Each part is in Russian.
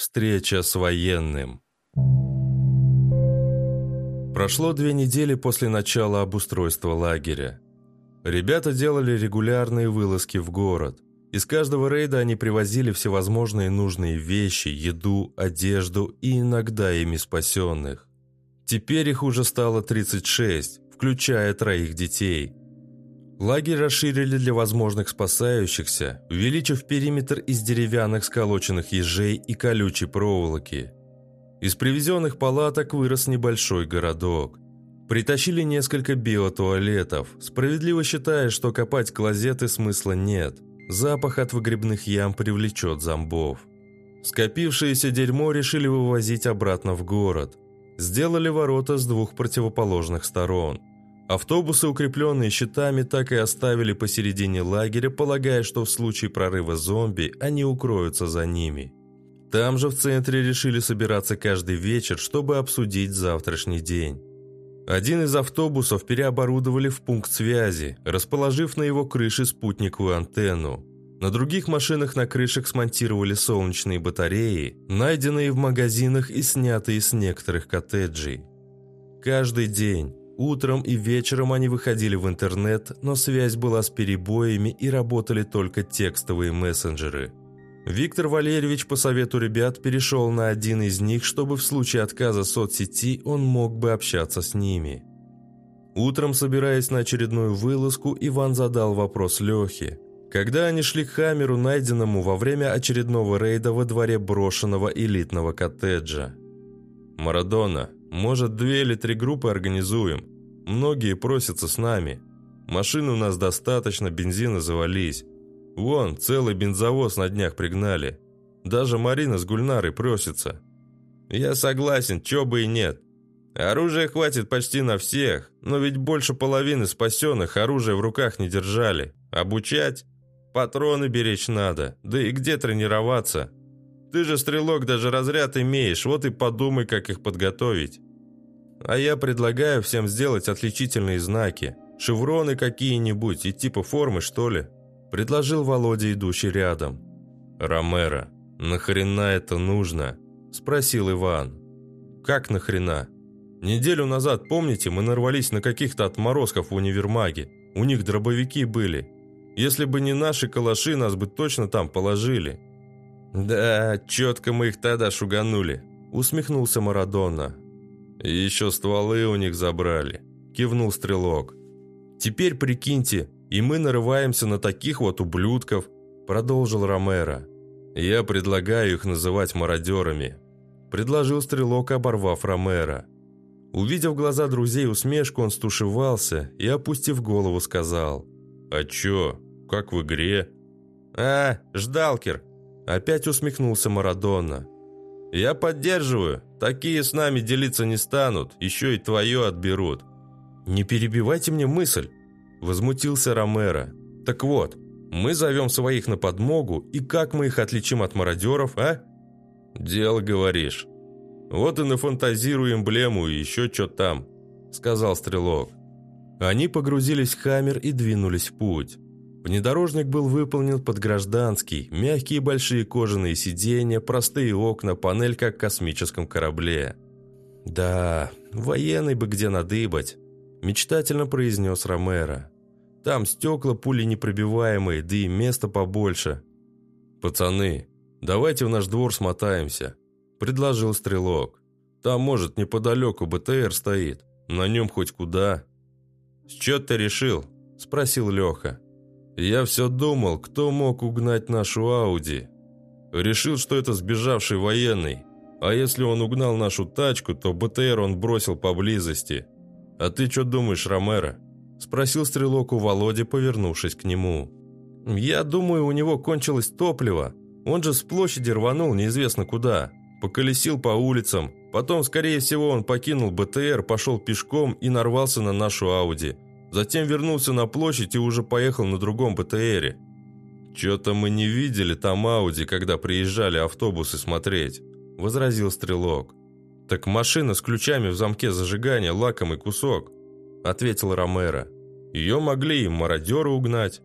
Встреча с военным. Прошло две недели после начала обустройства лагеря. Ребята делали регулярные вылазки в город. Из каждого рейда они привозили всевозможные нужные вещи, еду, одежду и иногда ими спасенных. Теперь их уже стало 36, включая троих детей. Лагерь расширили для возможных спасающихся, увеличив периметр из деревянных сколоченных ежей и колючей проволоки. Из привезенных палаток вырос небольшой городок. Притащили несколько биотуалетов, справедливо считая, что копать клозеты смысла нет. Запах от выгребных ям привлечет зомбов. Скопившееся дерьмо решили вывозить обратно в город. Сделали ворота с двух противоположных сторон – Автобусы, укрепленные щитами, так и оставили посередине лагеря, полагая, что в случае прорыва зомби они укроются за ними. Там же в центре решили собираться каждый вечер, чтобы обсудить завтрашний день. Один из автобусов переоборудовали в пункт связи, расположив на его крыше спутниковую антенну. На других машинах на крышах смонтировали солнечные батареи, найденные в магазинах и снятые с некоторых коттеджей. Каждый день, Утром и вечером они выходили в интернет, но связь была с перебоями и работали только текстовые мессенджеры. Виктор Валерьевич по совету ребят перешел на один из них, чтобы в случае отказа соцсети он мог бы общаться с ними. Утром, собираясь на очередную вылазку, Иван задал вопрос Лехе. Когда они шли к Хамеру, найденному во время очередного рейда во дворе брошенного элитного коттеджа. «Марадона, может, две или три группы организуем? Многие просятся с нами. Машин у нас достаточно, бензина завались. Вон, целый бензовоз на днях пригнали. Даже Марина с Гульнарой просится. Я согласен, чё бы и нет. Оружия хватит почти на всех, но ведь больше половины спасенных оружие в руках не держали. Обучать? Патроны беречь надо, да и где тренироваться? Ты же стрелок, даже разряд имеешь, вот и подумай, как их подготовить. А я предлагаю всем сделать отличительные знаки, шевроны какие-нибудь и типа формы, что ли?» Предложил Володя, идущий рядом. «Ромеро, нахрена это нужно?» Спросил Иван. «Как нахрена? Неделю назад, помните, мы нарвались на каких-то отморозков в универмаге. У них дробовики были. Если бы не наши калаши, нас бы точно там положили. «Да, четко мы их тогда шуганули», — усмехнулся Марадона. «И еще стволы у них забрали», — кивнул Стрелок. «Теперь прикиньте, и мы нарываемся на таких вот ублюдков», — продолжил Ромеро. «Я предлагаю их называть мародерами», — предложил Стрелок, оборвав Ромеро. Увидев глаза друзей усмешку, он стушевался и, опустив голову, сказал. «А чё, как в игре?» «А, ждалкер», Опять усмехнулся Марадона. «Я поддерживаю. Такие с нами делиться не станут. Еще и твое отберут». «Не перебивайте мне мысль», – возмутился Ромеро. «Так вот, мы зовем своих на подмогу, и как мы их отличим от мародеров, а?» «Дело, говоришь. Вот и нафантазируй эмблему и еще что там», – сказал Стрелок. Они погрузились в хаммер и двинулись в путь. Внедорожник был выполнен под гражданский, мягкие большие кожаные сиденья, простые окна, панель как в космическом корабле. «Да, военный бы где надыбать», – мечтательно произнес Ромеро. «Там стекла пули непробиваемые, да и места побольше». «Пацаны, давайте в наш двор смотаемся», – предложил Стрелок. «Там, может, неподалеку БТР стоит, на нем хоть куда». «С чё ты решил?» – спросил Леха. Я все думал, кто мог угнать нашу Ауди. Решил, что это сбежавший военный. А если он угнал нашу тачку, то БТР он бросил поблизости. А ты что думаешь, Ромеро? Спросил стрелок у Володи, повернувшись к нему. Я думаю, у него кончилось топливо. Он же с площади рванул неизвестно куда. Поколесил по улицам. Потом, скорее всего, он покинул БТР, пошел пешком и нарвался на нашу Ауди. Затем вернулся на площадь и уже поехал на другом БТРе. «Чё-то мы не видели там Ауди, когда приезжали автобусы смотреть», – возразил Стрелок. «Так машина с ключами в замке зажигания, лакомый кусок», – ответил Ромеро. «Ее могли и мародеры угнать».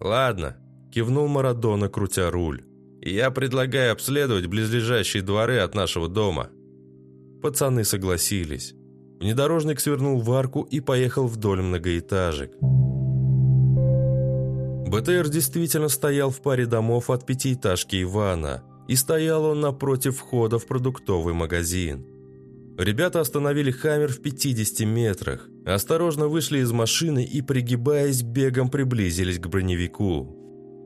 «Ладно», – кивнул Марадона, крутя руль. Я предлагаю обследовать близлежащие дворы от нашего дома». Пацаны согласились. Внедорожник свернул в арку и поехал вдоль многоэтажек. БТР действительно стоял в паре домов от пятиэтажки Ивана, и стоял он напротив входа в продуктовый магазин. Ребята остановили «Хаммер» в 50 метрах, осторожно вышли из машины и, пригибаясь, бегом приблизились к броневику.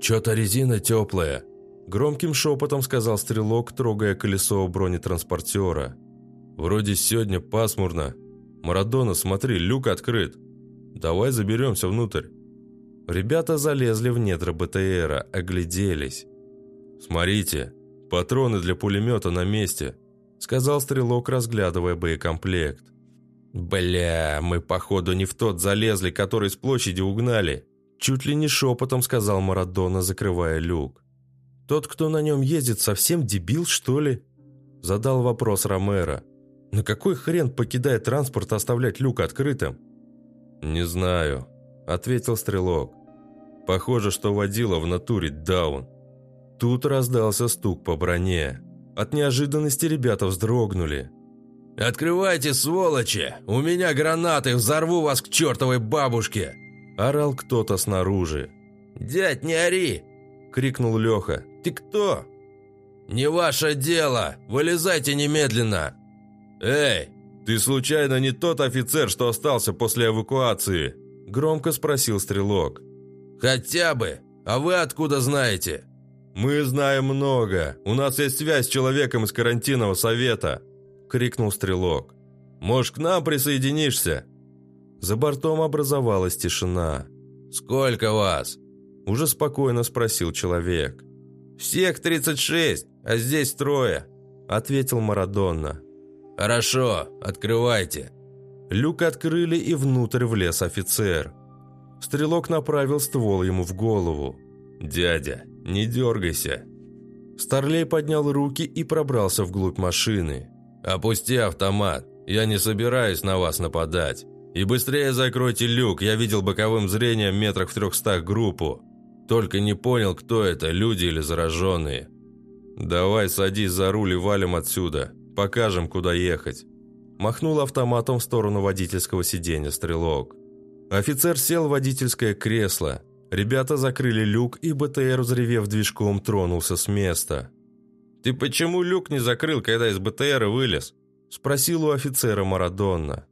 «Чё-то резина теплая», – громким шепотом сказал стрелок, трогая колесо бронетранспортера. «Вроде сегодня пасмурно. Марадона, смотри, люк открыт. Давай заберемся внутрь». Ребята залезли в недра БТРа, огляделись. «Смотрите, патроны для пулемета на месте», — сказал стрелок, разглядывая боекомплект. «Бля, мы, походу, не в тот залезли, который с площади угнали», чуть ли не шепотом сказал Марадона, закрывая люк. «Тот, кто на нем ездит, совсем дебил, что ли?» Задал вопрос Ромеро. «На какой хрен, покидая транспорт, оставлять люк открытым?» «Не знаю», — ответил стрелок. Похоже, что водила в натуре даун. Тут раздался стук по броне. От неожиданности ребята вздрогнули. «Открывайте, сволочи! У меня гранаты, взорву вас к чертовой бабушке!» Орал кто-то снаружи. «Дядь, не ори!» – крикнул Леха. «Ты кто?» «Не ваше дело! Вылезайте немедленно!» «Эй, ты случайно не тот офицер, что остался после эвакуации?» – громко спросил стрелок. «Хотя бы! А вы откуда знаете?» «Мы знаем много. У нас есть связь с человеком из карантинного совета!» – крикнул стрелок. «Может, к нам присоединишься?» За бортом образовалась тишина. «Сколько вас?» – уже спокойно спросил человек. «Всех 36, а здесь трое», – ответил Марадонна. «Хорошо, открывайте». Люк открыли, и внутрь влез офицер. Стрелок направил ствол ему в голову. «Дядя, не дергайся!» Старлей поднял руки и пробрался вглубь машины. «Опусти автомат, я не собираюсь на вас нападать. И быстрее закройте люк, я видел боковым зрением метрах в трехстах группу. Только не понял, кто это, люди или зараженные». «Давай садись за руль и валим отсюда, покажем, куда ехать». Махнул автоматом в сторону водительского сиденья стрелок. Офицер сел в водительское кресло. Ребята закрыли люк, и БТР, взревев движком, тронулся с места. «Ты почему люк не закрыл, когда из БТР вылез?» – спросил у офицера Марадонна.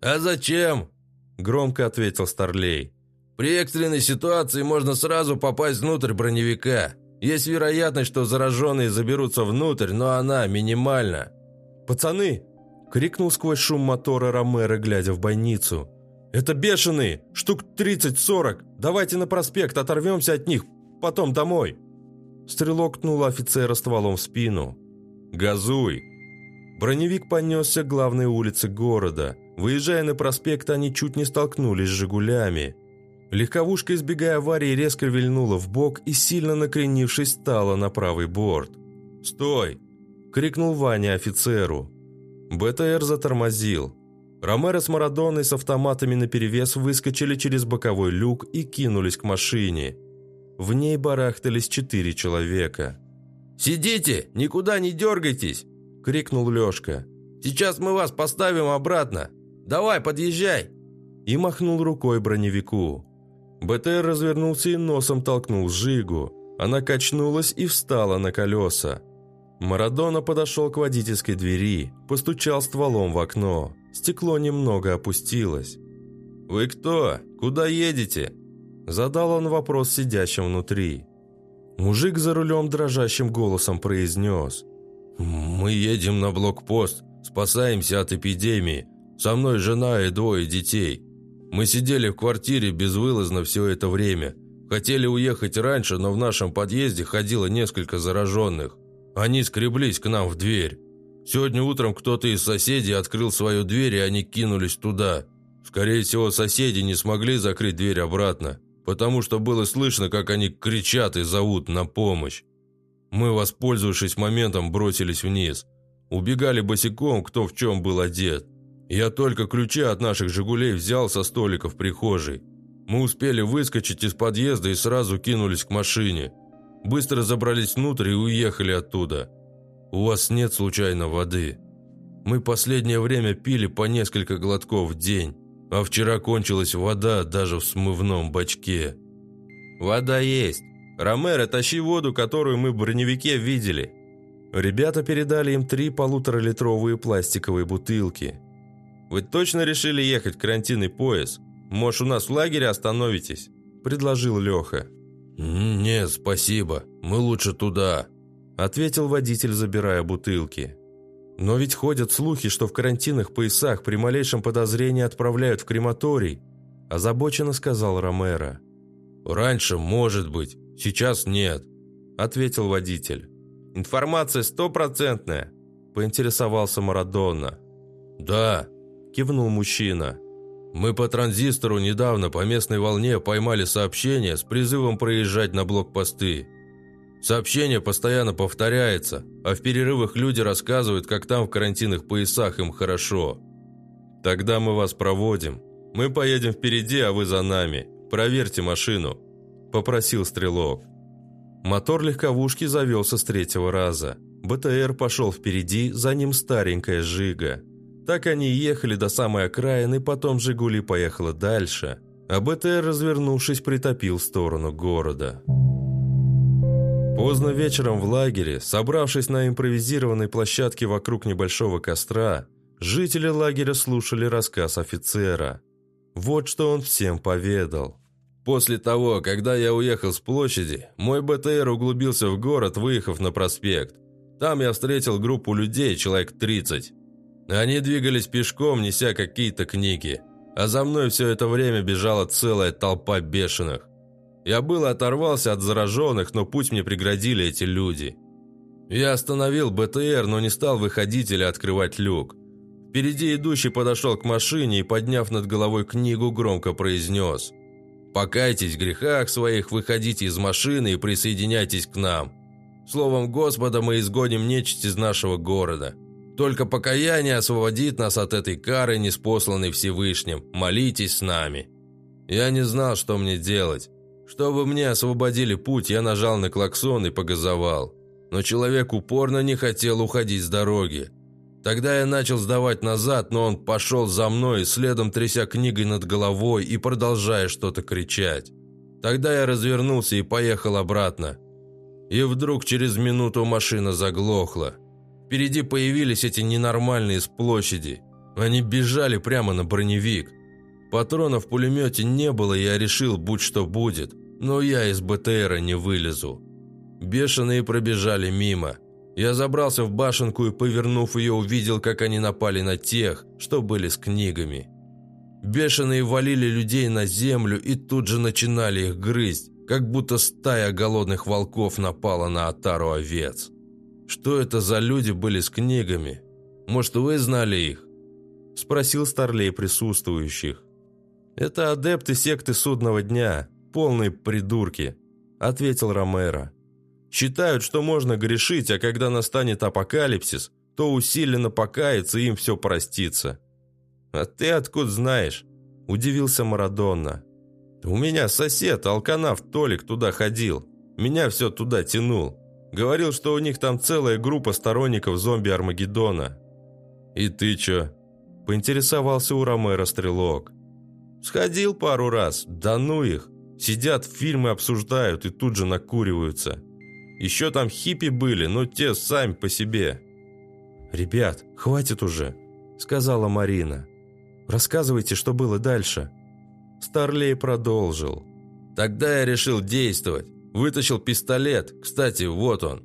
«А зачем?» – громко ответил Старлей. «При экстренной ситуации можно сразу попасть внутрь броневика. Есть вероятность, что зараженные заберутся внутрь, но она минимальна». «Пацаны!» – крикнул сквозь шум мотора Ромеро, глядя в бойницу. «Это бешеные! Штук 30-40! Давайте на проспект, оторвемся от них, потом домой!» Стрелок ткнул офицера стволом в спину. «Газуй!» Броневик понесся к главной улице города. Выезжая на проспект, они чуть не столкнулись с «Жигулями». Легковушка, избегая аварии, резко вильнула в бок и, сильно накренившись, стала на правый борт. «Стой!» – крикнул Ваня офицеру. БТР затормозил. Ромеро с Марадоной с автоматами наперевес выскочили через боковой люк и кинулись к машине. В ней барахтались четыре человека. «Сидите! Никуда не дергайтесь!» – крикнул Лешка. «Сейчас мы вас поставим обратно! Давай, подъезжай!» И махнул рукой броневику. БТР развернулся и носом толкнул Жигу. Она качнулась и встала на колеса. Марадона подошел к водительской двери, постучал стволом в окно. Стекло немного опустилось. «Вы кто? Куда едете?» Задал он вопрос сидящим внутри. Мужик за рулем дрожащим голосом произнес. «Мы едем на блокпост, спасаемся от эпидемии. Со мной жена и двое детей. Мы сидели в квартире безвылазно все это время. Хотели уехать раньше, но в нашем подъезде ходило несколько зараженных. Они скреблись к нам в дверь. Сегодня утром кто-то из соседей открыл свою дверь, и они кинулись туда. Скорее всего, соседи не смогли закрыть дверь обратно, потому что было слышно, как они кричат и зовут на помощь. Мы, воспользовавшись моментом, бросились вниз. Убегали босиком, кто в чем был одет. Я только ключи от наших «Жигулей» взял со столика в прихожей. Мы успели выскочить из подъезда и сразу кинулись к машине. Быстро забрались внутрь и уехали оттуда. У вас нет случайно воды? Мы последнее время пили по несколько глотков в день, а вчера кончилась вода даже в смывном бачке». «Вода есть. Ромеро, тащи воду, которую мы в броневике видели». Ребята передали им три полуторалитровые пластиковые бутылки. «Вы точно решили ехать в карантинный пояс? Может, у нас в лагере остановитесь?» – предложил Леха. «Нет, спасибо. Мы лучше туда», – ответил водитель, забирая бутылки. «Но ведь ходят слухи, что в карантинных поясах при малейшем подозрении отправляют в крематорий», – озабоченно сказал Ромеро. «Раньше, может быть, сейчас нет», – ответил водитель. «Информация стопроцентная», – поинтересовался Марадонна. «Да», – кивнул мужчина. Мы по транзистору недавно по местной волне поймали сообщение с призывом проезжать на блокпосты. Сообщение постоянно повторяется, а в перерывах люди рассказывают, как там в карантинных поясах им хорошо. Тогда мы вас проводим. Мы поедем впереди, а вы за нами. Проверьте машину», – попросил Стрелок. Мотор легковушки завелся с третьего раза. БТР пошел впереди, за ним старенькая «Жига». Так они ехали до самой окраины, потом «Жигули» поехала дальше, а БТР, развернувшись, притопил в сторону города. Поздно вечером в лагере, собравшись на импровизированной площадке вокруг небольшого костра, жители лагеря слушали рассказ офицера. Вот что он всем поведал. После того, когда я уехал с площади, мой БТР углубился в город, выехав на проспект. Там я встретил группу людей, человек 30. Они двигались пешком, неся какие-то книги, а за мной все это время бежала целая толпа бешеных. Я было оторвался от зараженных, но путь мне преградили эти люди. Я остановил БТР, но не стал выходить или открывать люк. Впереди идущий подошел к машине и, подняв над головой книгу, громко произнес «Покайтесь в грехах своих, выходите из машины и присоединяйтесь к нам. Словом Господа мы изгоним нечисть из нашего города». Только покаяние освободит нас от этой кары, неспосланной Всевышним. Молитесь с нами». Я не знал, что мне делать. Чтобы мне освободили путь, я нажал на клаксон и погазовал. Но человек упорно не хотел уходить с дороги. Тогда я начал сдавать назад, но он пошел за мной, следом тряся книгой над головой и продолжая что-то кричать. Тогда я развернулся и поехал обратно. И вдруг через минуту машина заглохла. Впереди появились эти ненормальные с площади. Они бежали прямо на броневик. Патронов в пулемете не было, и я решил, будь что будет. Но я из БТРа не вылезу. Бешеные пробежали мимо. Я забрался в башенку и, повернув ее, увидел, как они напали на тех, что были с книгами. Бешеные валили людей на землю и тут же начинали их грызть, как будто стая голодных волков напала на отару овец. Что это за люди были с книгами? Может, вы знали их?» Спросил Старлей присутствующих. «Это адепты секты судного дня, полные придурки», ответил Ромеро. «Считают, что можно грешить, а когда настанет апокалипсис, то усиленно покаяться и им все простится». «А ты откуда знаешь?» – удивился Марадонна. «У меня сосед, алканав Толик, туда ходил. Меня все туда тянул. Говорил, что у них там целая группа сторонников зомби-Армагеддона. «И ты чё?» – поинтересовался у Ромеро стрелок. «Сходил пару раз, да ну их. Сидят, фильмы обсуждают и тут же накуриваются. Еще там хиппи были, но те сами по себе». «Ребят, хватит уже», – сказала Марина. «Рассказывайте, что было дальше». Старлей продолжил. «Тогда я решил действовать. Вытащил пистолет. Кстати, вот он.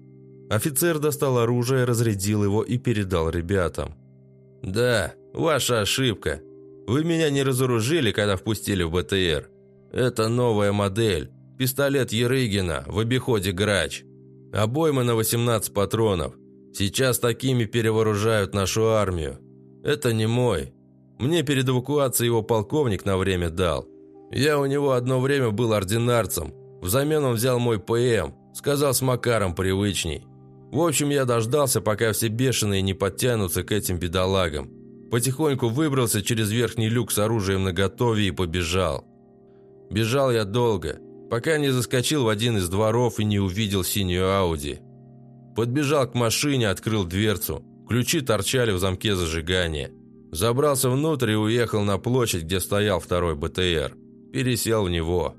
Офицер достал оружие, разрядил его и передал ребятам. «Да, ваша ошибка. Вы меня не разоружили, когда впустили в БТР. Это новая модель. Пистолет Ерыгина, в обиходе грач. Обойма на 18 патронов. Сейчас такими перевооружают нашу армию. Это не мой. Мне перед эвакуацией его полковник на время дал. Я у него одно время был ординарцем, Взамен он взял мой ПМ, сказал с Макаром привычней. В общем, я дождался, пока все бешеные не подтянутся к этим бедолагам. Потихоньку выбрался через верхний люк с оружием наготове и побежал. Бежал я долго. пока не заскочил в один из дворов и не увидел синюю Ауди. Подбежал к машине, открыл дверцу. Ключи торчали в замке зажигания. Забрался внутрь и уехал на площадь, где стоял второй БТР. Пересел в него.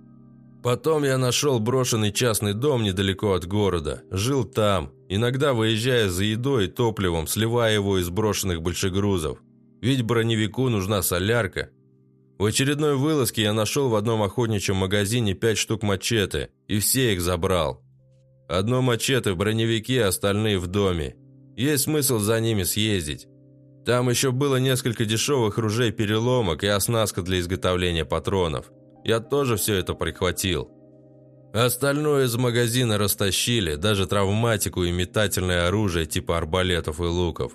Потом я нашел брошенный частный дом недалеко от города. Жил там, иногда выезжая за едой и топливом, сливая его из брошенных большегрузов. Ведь броневику нужна солярка. В очередной вылазке я нашел в одном охотничьем магазине пять штук мачете, и все их забрал. Одно мачете в броневике, остальные в доме. Есть смысл за ними съездить. Там еще было несколько дешевых ружей-переломок и оснастка для изготовления патронов. Я тоже все это прихватил. Остальное из магазина растащили, даже травматику и метательное оружие типа арбалетов и луков.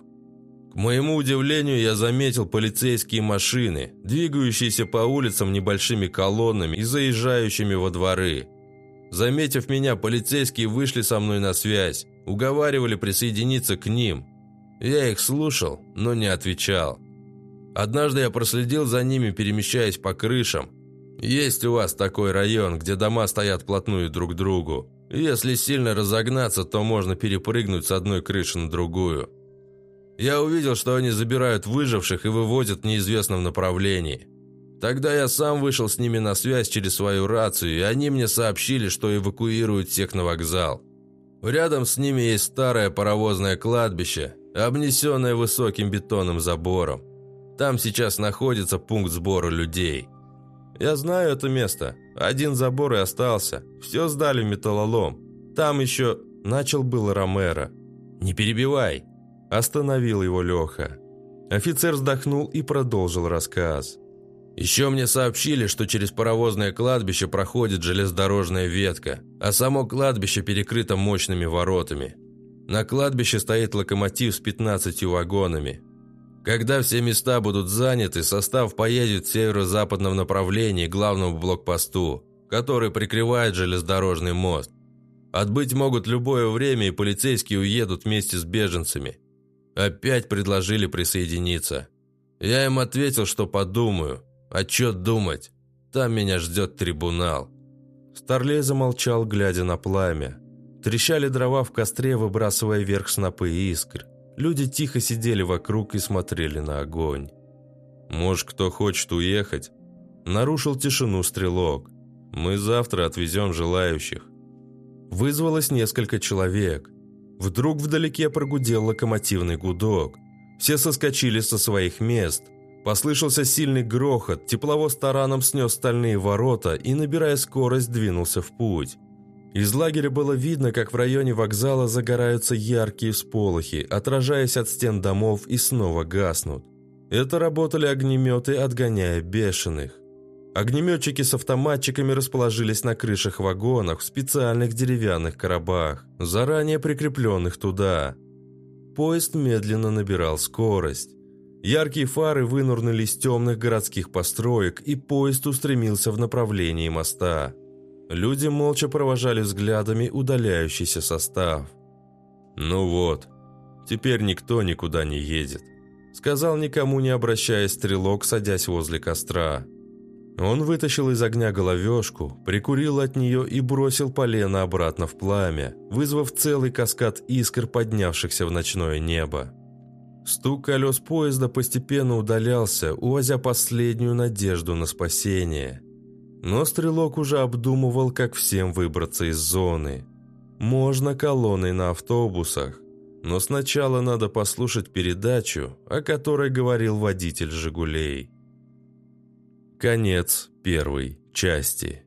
К моему удивлению, я заметил полицейские машины, двигающиеся по улицам небольшими колоннами и заезжающими во дворы. Заметив меня, полицейские вышли со мной на связь, уговаривали присоединиться к ним. Я их слушал, но не отвечал. Однажды я проследил за ними, перемещаясь по крышам. Есть у вас такой район, где дома стоят плотную друг к другу. Если сильно разогнаться, то можно перепрыгнуть с одной крыши на другую. Я увидел, что они забирают выживших и выводят в неизвестном направлении. Тогда я сам вышел с ними на связь через свою рацию, и они мне сообщили, что эвакуируют всех на вокзал. Рядом с ними есть старое паровозное кладбище, обнесенное высоким бетонным забором. Там сейчас находится пункт сбора людей. Я знаю это место. Один забор и остался. Все сдали металлолом. Там еще начал был Ромеро. «Не перебивай!» Остановил его Леха. Офицер вздохнул и продолжил рассказ. «Еще мне сообщили, что через паровозное кладбище проходит железнодорожная ветка, а само кладбище перекрыто мощными воротами. На кладбище стоит локомотив с 15 вагонами. Когда все места будут заняты, состав поедет в северо-западном направлении к главному блокпосту, который прикрывает железнодорожный мост. Отбыть могут любое время, и полицейские уедут вместе с беженцами. Опять предложили присоединиться. Я им ответил, что подумаю. А чё думать? Там меня ждет трибунал. Старлей замолчал, глядя на пламя. Трещали дрова в костре, выбрасывая вверх снопы искр. Люди тихо сидели вокруг и смотрели на огонь. «Может, кто хочет уехать?» Нарушил тишину стрелок. «Мы завтра отвезем желающих». Вызвалось несколько человек. Вдруг вдалеке прогудел локомотивный гудок. Все соскочили со своих мест. Послышался сильный грохот, тепловоз тараном снес стальные ворота и, набирая скорость, двинулся в путь. Из лагеря было видно, как в районе вокзала загораются яркие всполохи, отражаясь от стен домов и снова гаснут. Это работали огнеметы, отгоняя бешеных. Огнеметчики с автоматчиками расположились на крышах вагонов в специальных деревянных коробах, заранее прикрепленных туда. Поезд медленно набирал скорость. Яркие фары вынурнули из темных городских построек, и поезд устремился в направлении моста. Люди молча провожали взглядами удаляющийся состав. «Ну вот, теперь никто никуда не едет», — сказал никому не обращаясь стрелок, садясь возле костра. Он вытащил из огня головешку, прикурил от нее и бросил полено обратно в пламя, вызвав целый каскад искр, поднявшихся в ночное небо. Стук колес поезда постепенно удалялся, увозя последнюю надежду на спасение. Но стрелок уже обдумывал, как всем выбраться из зоны. Можно колонной на автобусах, но сначала надо послушать передачу, о которой говорил водитель «Жигулей». Конец первой части.